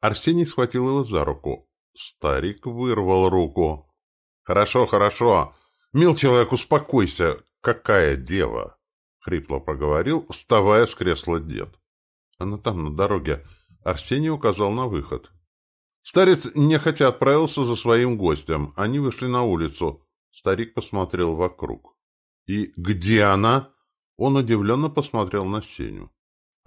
Арсений схватил его за руку. Старик вырвал руку. «Хорошо, хорошо. Мил человек, успокойся. Какая дева?» — хрипло проговорил, вставая с кресла дед. «Она там, на дороге». Арсений указал на выход. Старец нехотя отправился за своим гостем. Они вышли на улицу. Старик посмотрел вокруг. «И где она?» Он удивленно посмотрел на Сеню.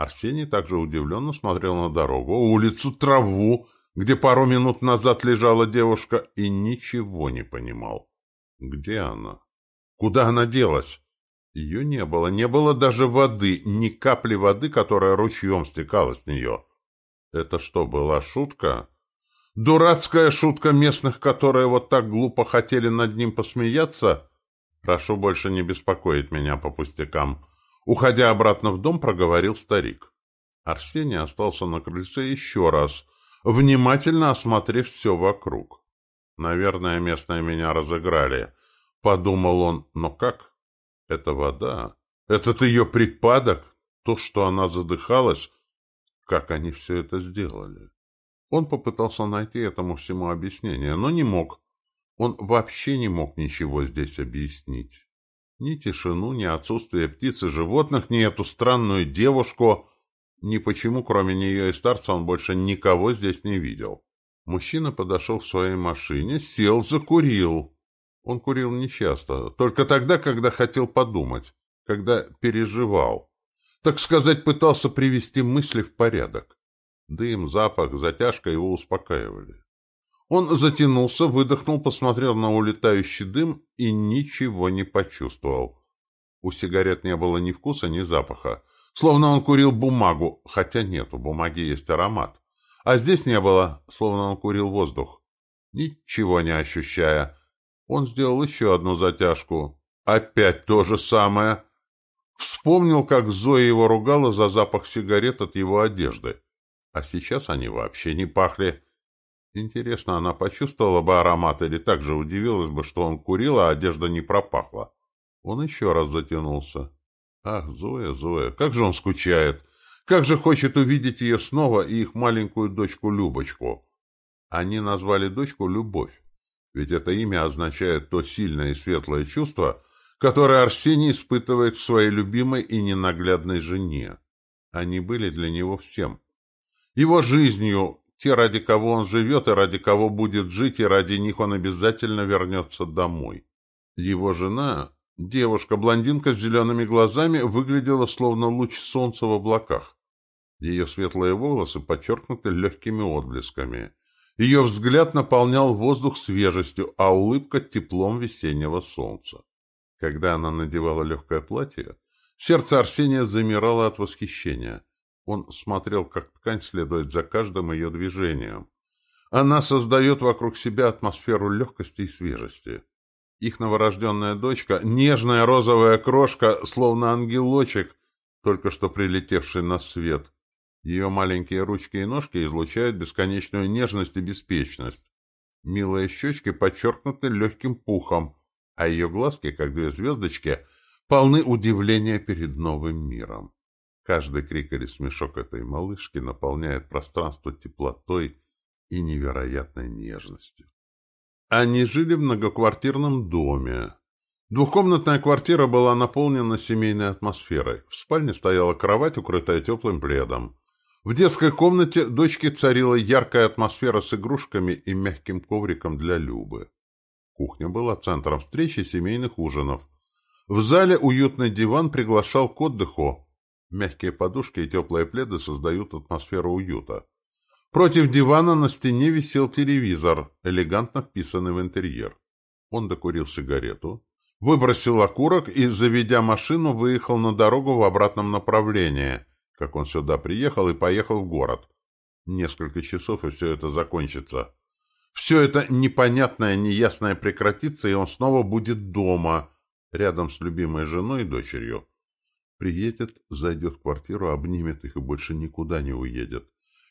Арсений также удивленно смотрел на дорогу, улицу, траву, где пару минут назад лежала девушка, и ничего не понимал. Где она? Куда она делась? Ее не было, не было даже воды, ни капли воды, которая ручьем стекала с нее. Это что, была шутка? Дурацкая шутка местных, которые вот так глупо хотели над ним посмеяться? Прошу больше не беспокоить меня по пустякам. Уходя обратно в дом, проговорил старик. Арсений остался на крыльце еще раз, внимательно осмотрев все вокруг. Наверное, местные меня разыграли. Подумал он, но как? Это вода. Этот ее припадок, то, что она задыхалась, как они все это сделали? Он попытался найти этому всему объяснение, но не мог. Он вообще не мог ничего здесь объяснить. Ни тишину, ни отсутствие птиц и животных, ни эту странную девушку. Ни почему, кроме нее и старца, он больше никого здесь не видел. Мужчина подошел к своей машине, сел, закурил. Он курил нечасто, только тогда, когда хотел подумать, когда переживал. Так сказать, пытался привести мысли в порядок. Дым, запах, затяжка его успокаивали. Он затянулся, выдохнул, посмотрел на улетающий дым и ничего не почувствовал. У сигарет не было ни вкуса, ни запаха. Словно он курил бумагу, хотя нет, у бумаги есть аромат. А здесь не было, словно он курил воздух. Ничего не ощущая. Он сделал еще одну затяжку. Опять то же самое. Вспомнил, как Зоя его ругала за запах сигарет от его одежды. А сейчас они вообще не пахли. Интересно, она почувствовала бы аромат или так же удивилась бы, что он курил, а одежда не пропахла. Он еще раз затянулся. Ах, Зоя, Зоя, как же он скучает! Как же хочет увидеть ее снова и их маленькую дочку Любочку! Они назвали дочку Любовь, ведь это имя означает то сильное и светлое чувство, которое Арсений испытывает в своей любимой и ненаглядной жене. Они были для него всем. Его жизнью, те, ради кого он живет и ради кого будет жить, и ради них он обязательно вернется домой. Его жена, девушка-блондинка с зелеными глазами, выглядела словно луч солнца в облаках. Ее светлые волосы подчеркнуты легкими отблесками. Ее взгляд наполнял воздух свежестью, а улыбка — теплом весеннего солнца. Когда она надевала легкое платье, сердце Арсения замирало от восхищения — он смотрел, как ткань следует за каждым ее движением. Она создает вокруг себя атмосферу легкости и свежести. Их новорожденная дочка — нежная розовая крошка, словно ангелочек, только что прилетевший на свет. Ее маленькие ручки и ножки излучают бесконечную нежность и беспечность. Милые щечки подчеркнуты легким пухом, а ее глазки, как две звездочки, полны удивления перед новым миром. Каждый крик или смешок этой малышки наполняет пространство теплотой и невероятной нежностью. Они жили в многоквартирном доме. Двухкомнатная квартира была наполнена семейной атмосферой. В спальне стояла кровать, укрытая теплым пледом. В детской комнате дочке царила яркая атмосфера с игрушками и мягким ковриком для Любы. Кухня была центром встречи семейных ужинов. В зале уютный диван приглашал к отдыху, Мягкие подушки и теплые пледы создают атмосферу уюта. Против дивана на стене висел телевизор, элегантно вписанный в интерьер. Он докурил сигарету, выбросил окурок и, заведя машину, выехал на дорогу в обратном направлении, как он сюда приехал и поехал в город. Несколько часов, и все это закончится. Все это непонятное, неясное прекратится, и он снова будет дома, рядом с любимой женой и дочерью. Приедет, зайдет в квартиру, обнимет их и больше никуда не уедет.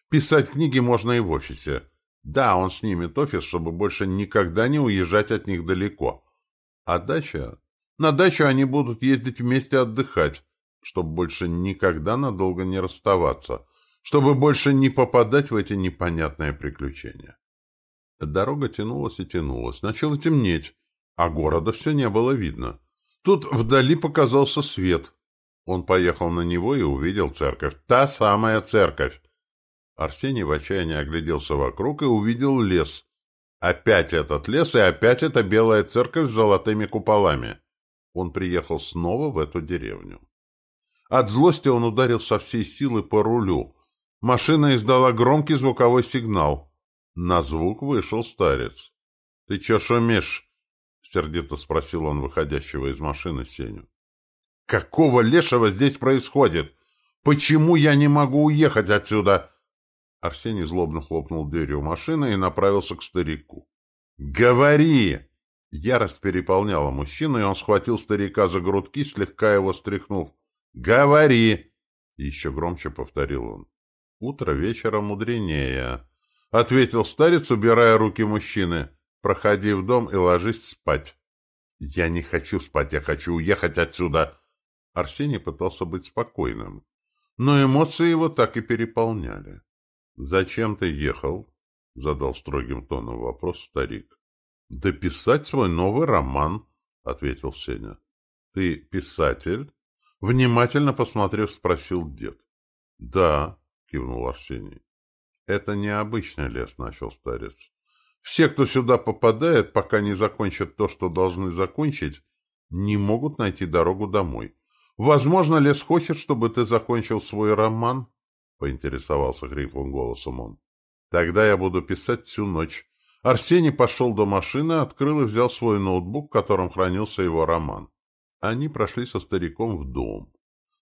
Писать книги можно и в офисе. Да, он снимет офис, чтобы больше никогда не уезжать от них далеко. А дача? На дачу они будут ездить вместе отдыхать, чтобы больше никогда надолго не расставаться, чтобы больше не попадать в эти непонятные приключения. Дорога тянулась и тянулась. Начало темнеть, а города все не было видно. Тут вдали показался свет. Он поехал на него и увидел церковь. Та самая церковь. Арсений в отчаянии огляделся вокруг и увидел лес. Опять этот лес и опять эта белая церковь с золотыми куполами. Он приехал снова в эту деревню. От злости он ударил со всей силы по рулю. Машина издала громкий звуковой сигнал. На звук вышел старец. — Ты чё шумишь? — сердито спросил он выходящего из машины Сеню. — Какого лешего здесь происходит? Почему я не могу уехать отсюда? Арсений злобно хлопнул дверью машины и направился к старику. — Говори! Ярость переполняла мужчину, и он схватил старика за грудки, слегка его стряхнув. «Говори!» — еще громче повторил он. «Утро вечера мудренее», — ответил старец, убирая руки мужчины. «Проходи в дом и ложись спать». «Я не хочу спать, я хочу уехать отсюда!» Арсений пытался быть спокойным, но эмоции его так и переполняли. «Зачем ты ехал?» — задал строгим тоном вопрос старик. «Дописать свой новый роман», — ответил Сеня. «Ты писатель?» Внимательно посмотрев, спросил дед. «Да», — кивнул Арсений. «Это необычный лес», — начал старец. «Все, кто сюда попадает, пока не закончат то, что должны закончить, не могут найти дорогу домой. Возможно, лес хочет, чтобы ты закончил свой роман?» — поинтересовался хриплым голосом он. «Тогда я буду писать всю ночь». Арсений пошел до машины, открыл и взял свой ноутбук, в котором хранился его роман. Они прошли со стариком в дом.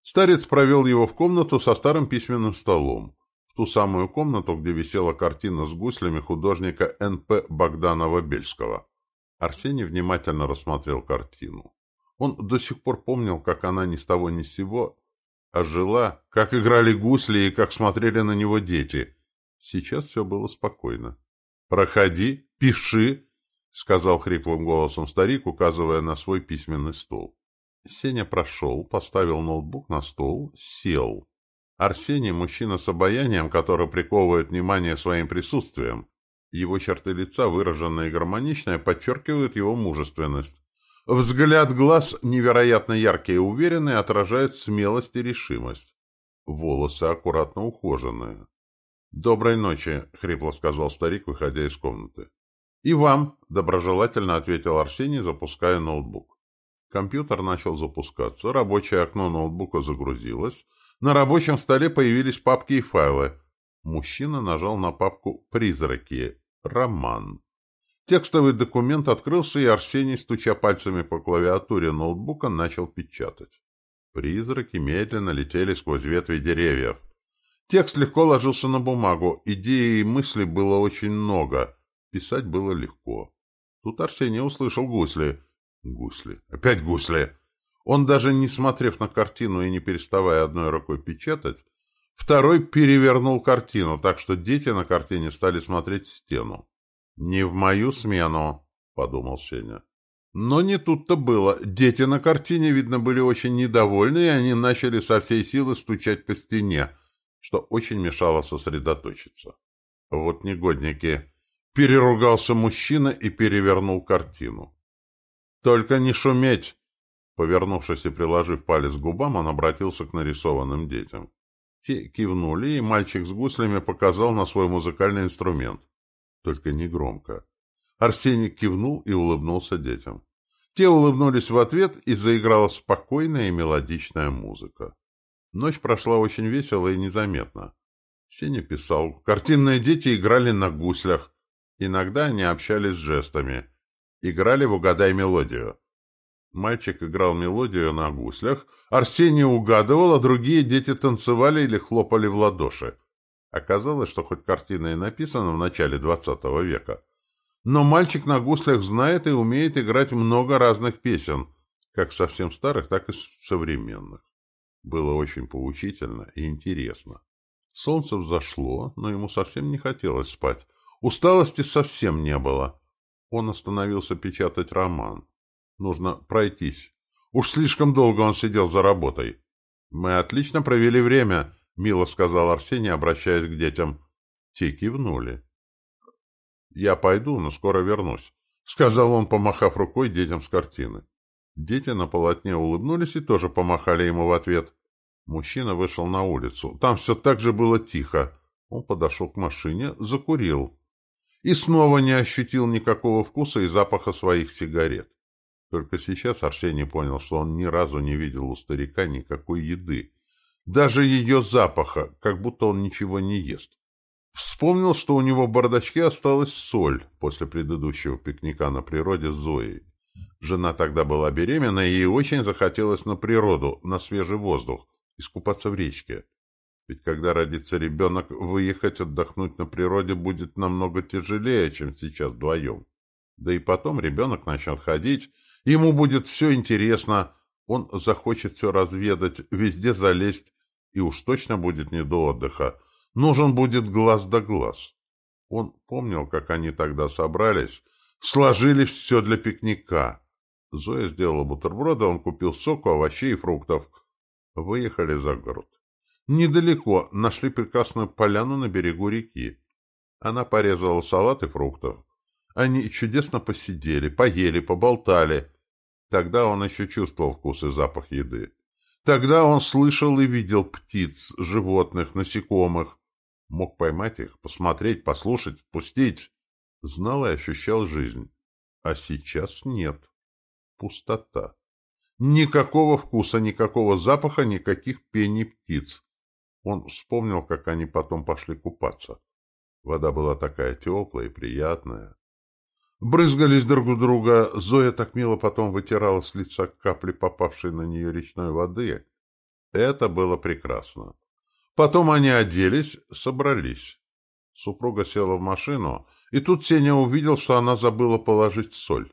Старец провел его в комнату со старым письменным столом, в ту самую комнату, где висела картина с гуслями художника Н.П. Богданова-Бельского. Арсений внимательно рассмотрел картину. Он до сих пор помнил, как она ни с того ни с сего ожила, как играли гусли и как смотрели на него дети. Сейчас все было спокойно. «Проходи, пиши», — сказал хриплым голосом старик, указывая на свой письменный стол. Сеня прошел, поставил ноутбук на стол, сел. Арсений – мужчина с обаянием, который приковывает внимание своим присутствием. Его черты лица, выраженные гармоничные, подчеркивают его мужественность. Взгляд глаз, невероятно яркий и уверенный, отражает смелость и решимость. Волосы аккуратно ухоженные. «Доброй ночи», — хрипло сказал старик, выходя из комнаты. «И вам», — доброжелательно ответил Арсений, запуская ноутбук. Компьютер начал запускаться, рабочее окно ноутбука загрузилось, на рабочем столе появились папки и файлы. Мужчина нажал на папку «Призраки». «Роман». Текстовый документ открылся, и Арсений, стуча пальцами по клавиатуре ноутбука, начал печатать. Призраки медленно летели сквозь ветви деревьев. Текст легко ложился на бумагу, идей и мыслей было очень много. Писать было легко. Тут Арсений услышал гусли — Гусли. Опять гусли. Он даже не смотрев на картину и не переставая одной рукой печатать, второй перевернул картину, так что дети на картине стали смотреть в стену. «Не в мою смену», — подумал Сеня. Но не тут-то было. Дети на картине, видно, были очень недовольны, и они начали со всей силы стучать по стене, что очень мешало сосредоточиться. Вот негодники. Переругался мужчина и перевернул картину. «Только не шуметь!» Повернувшись и приложив палец к губам, он обратился к нарисованным детям. Те кивнули, и мальчик с гуслями показал на свой музыкальный инструмент. Только не громко. Арсений кивнул и улыбнулся детям. Те улыбнулись в ответ, и заиграла спокойная и мелодичная музыка. Ночь прошла очень весело и незаметно. Сеня писал. Картинные дети играли на гуслях. Иногда они общались жестами. Играли в «Угадай мелодию». Мальчик играл мелодию на гуслях, Арсений угадывал, а другие дети танцевали или хлопали в ладоши. Оказалось, что хоть картина и написана в начале XX века, но мальчик на гуслях знает и умеет играть много разных песен, как совсем старых, так и современных. Было очень поучительно и интересно. Солнце взошло, но ему совсем не хотелось спать. Усталости совсем не было. Он остановился печатать роман. Нужно пройтись. Уж слишком долго он сидел за работой. Мы отлично провели время. Мило сказал Арсений, обращаясь к детям. Те кивнули. «Я пойду, но скоро вернусь», — сказал он, помахав рукой детям с картины. Дети на полотне улыбнулись и тоже помахали ему в ответ. Мужчина вышел на улицу. Там все так же было тихо. Он подошел к машине, закурил. И снова не ощутил никакого вкуса и запаха своих сигарет. Только сейчас Арсений понял, что он ни разу не видел у старика никакой еды. Даже ее запаха, как будто он ничего не ест. Вспомнил, что у него в бардачке осталась соль после предыдущего пикника на природе с Зоей. Жена тогда была беременна, и ей очень захотелось на природу, на свежий воздух, искупаться в речке. Ведь когда родится ребенок, выехать отдохнуть на природе будет намного тяжелее, чем сейчас вдвоем. Да и потом ребенок начнет ходить, ему будет все интересно, он захочет все разведать, везде залезть, и уж точно будет не до отдыха. Нужен будет глаз да глаз. Он помнил, как они тогда собрались, сложили все для пикника. Зоя сделала бутерброды, он купил соку, овощей и фруктов. Выехали за город. Недалеко нашли прекрасную поляну на берегу реки. Она порезала салат и фруктов. Они чудесно посидели, поели, поболтали. Тогда он еще чувствовал вкус и запах еды. Тогда он слышал и видел птиц, животных, насекомых. Мог поймать их, посмотреть, послушать, впустить. Знал и ощущал жизнь. А сейчас нет. Пустота. Никакого вкуса, никакого запаха, никаких пений птиц. Он вспомнил, как они потом пошли купаться. Вода была такая теплая и приятная. Брызгались друг у друга. Зоя так мило потом вытирала с лица капли, попавшей на нее речной воды. Это было прекрасно. Потом они оделись, собрались. Супруга села в машину, и тут Сеня увидел, что она забыла положить соль.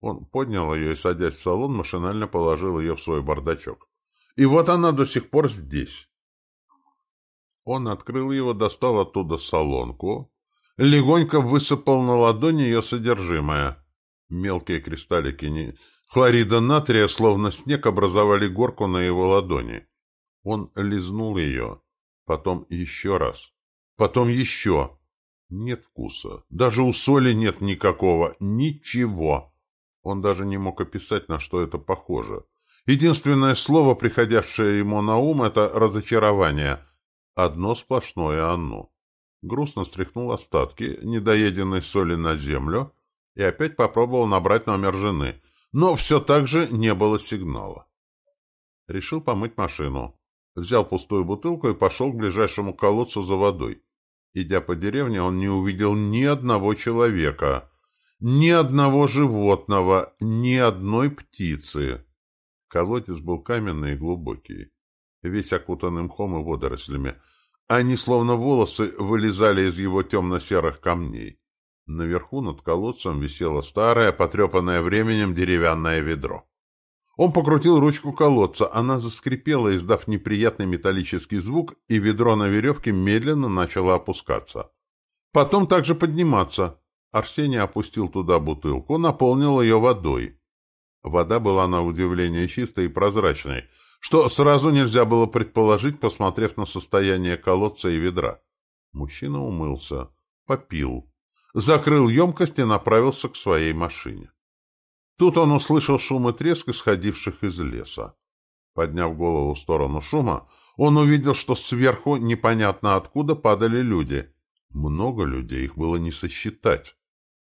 Он поднял ее и, садясь в салон, машинально положил ее в свой бардачок. И вот она до сих пор здесь. Он открыл его, достал оттуда солонку, легонько высыпал на ладонь ее содержимое. Мелкие кристаллики не... хлорида натрия, словно снег, образовали горку на его ладони. Он лизнул ее, потом еще раз, потом еще. Нет вкуса, даже у соли нет никакого, ничего. Он даже не мог описать, на что это похоже. Единственное слово, приходящее ему на ум, это разочарование. Одно сплошное оно. Грустно стряхнул остатки недоеденной соли на землю и опять попробовал набрать номер жены, но все так же не было сигнала. Решил помыть машину. Взял пустую бутылку и пошел к ближайшему колодцу за водой. Идя по деревне, он не увидел ни одного человека — ни одного животного, ни одной птицы. Колодец был каменный и глубокий, весь окутанный мхом и водорослями. Они, словно волосы, вылезали из его темно-серых камней. Наверху над колодцем висело старое, потрепанное временем деревянное ведро. Он покрутил ручку колодца, она заскрипела, издав неприятный металлический звук, и ведро на веревке медленно начало опускаться. Потом также подниматься. Арсений опустил туда бутылку, наполнил ее водой. Вода была на удивление чистой и прозрачной, что сразу нельзя было предположить, посмотрев на состояние колодца и ведра. Мужчина умылся, попил, закрыл емкость и направился к своей машине. Тут он услышал шум и треск, исходивших из леса. Подняв голову в сторону шума, он увидел, что сверху, непонятно откуда, падали люди. Много людей, их было не сосчитать.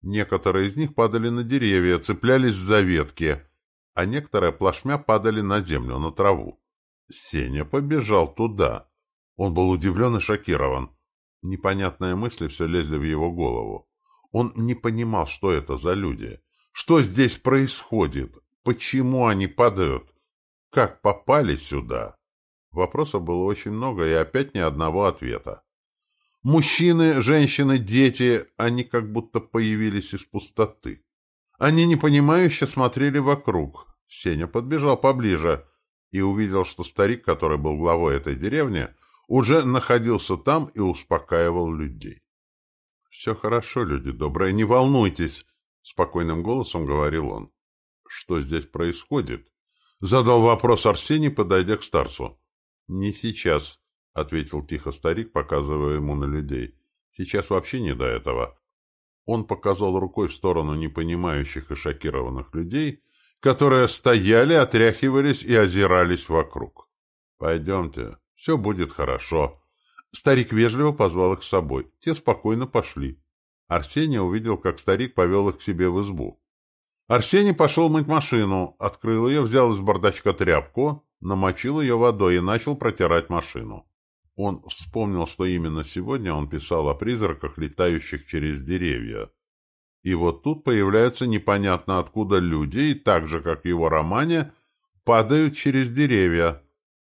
Некоторые из них падали на деревья, цеплялись за ветки, а некоторые плашмя падали на землю, на траву. Сеня побежал туда. Он был удивлен и шокирован. Непонятные мысли все лезли в его голову. Он не понимал, что это за люди. Что здесь происходит? Почему они падают? Как попали сюда? Вопросов было очень много, и опять ни одного ответа. Мужчины, женщины, дети, они как будто появились из пустоты. Они непонимающе смотрели вокруг. Сеня подбежал поближе и увидел, что старик, который был главой этой деревни, уже находился там и успокаивал людей. — Все хорошо, люди добрые, не волнуйтесь, — спокойным голосом говорил он. — Что здесь происходит? — задал вопрос Арсений, подойдя к старцу. — Не сейчас, ответил тихо старик, показывая ему на людей. «Сейчас вообще не до этого». Он показал рукой в сторону непонимающих и шокированных людей, которые стояли, отряхивались и озирались вокруг. «Пойдемте, все будет хорошо». Старик вежливо позвал их с собой. Те спокойно пошли. Арсений увидел, как старик повел их к себе в избу. Арсений пошел мыть машину, открыл ее, взял из бардачка тряпку, намочил ее водой и начал протирать машину. Он вспомнил, что именно сегодня он писал о призраках, летающих через деревья. И вот тут появляются непонятно откуда люди, и так же, как в его романе, падают через деревья.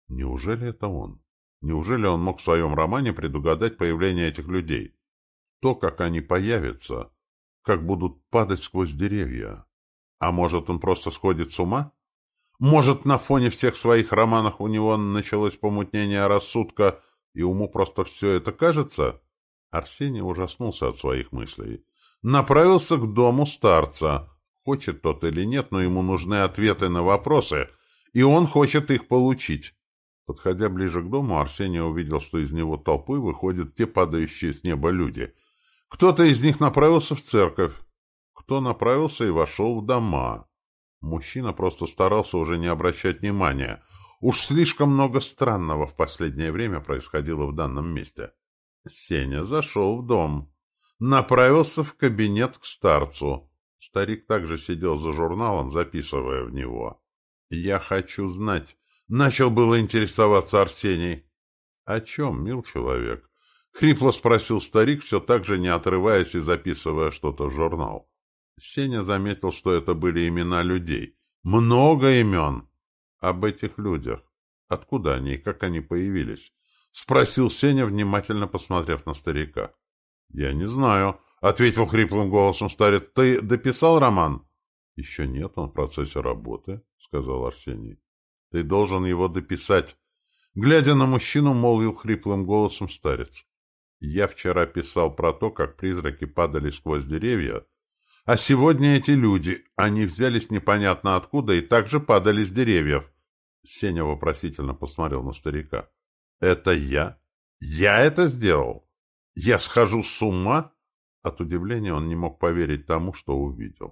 Неужели это он? Неужели он мог в своем романе предугадать появление этих людей? То, как они появятся, как будут падать сквозь деревья. А может, он просто сходит с ума? Может, на фоне всех своих романов у него началось помутнение рассудка, и уму просто все это кажется? Арсений ужаснулся от своих мыслей. Направился к дому старца. Хочет тот или нет, но ему нужны ответы на вопросы, и он хочет их получить. Подходя ближе к дому, Арсений увидел, что из него толпы выходят те падающие с неба люди. Кто-то из них направился в церковь, кто направился и вошел в дома. Мужчина просто старался уже не обращать внимания. Уж слишком много странного в последнее время происходило в данном месте. Сеня зашел в дом. Направился в кабинет к старцу. Старик также сидел за журналом, записывая в него. «Я хочу знать, Начал было интересоваться Арсений. — О чем, мил человек? — хрипло спросил старик, все так же не отрываясь и записывая что-то в журнал. Сеня заметил, что это были имена людей. Много имен. Об этих людях. Откуда они и как они появились? — спросил Сеня, внимательно посмотрев на старика. — Я не знаю, — ответил хриплым голосом старец. — Ты дописал роман? — Еще нет, он в процессе работы, — сказал Арсений. Ты должен его дописать. Глядя на мужчину, молвил хриплым голосом старец. Я вчера писал про то, как призраки падали сквозь деревья, а сегодня эти люди, они взялись непонятно откуда и также падали с деревьев. Сеня вопросительно посмотрел на старика. Это я? Я это сделал? Я схожу с ума? От удивления он не мог поверить тому, что увидел.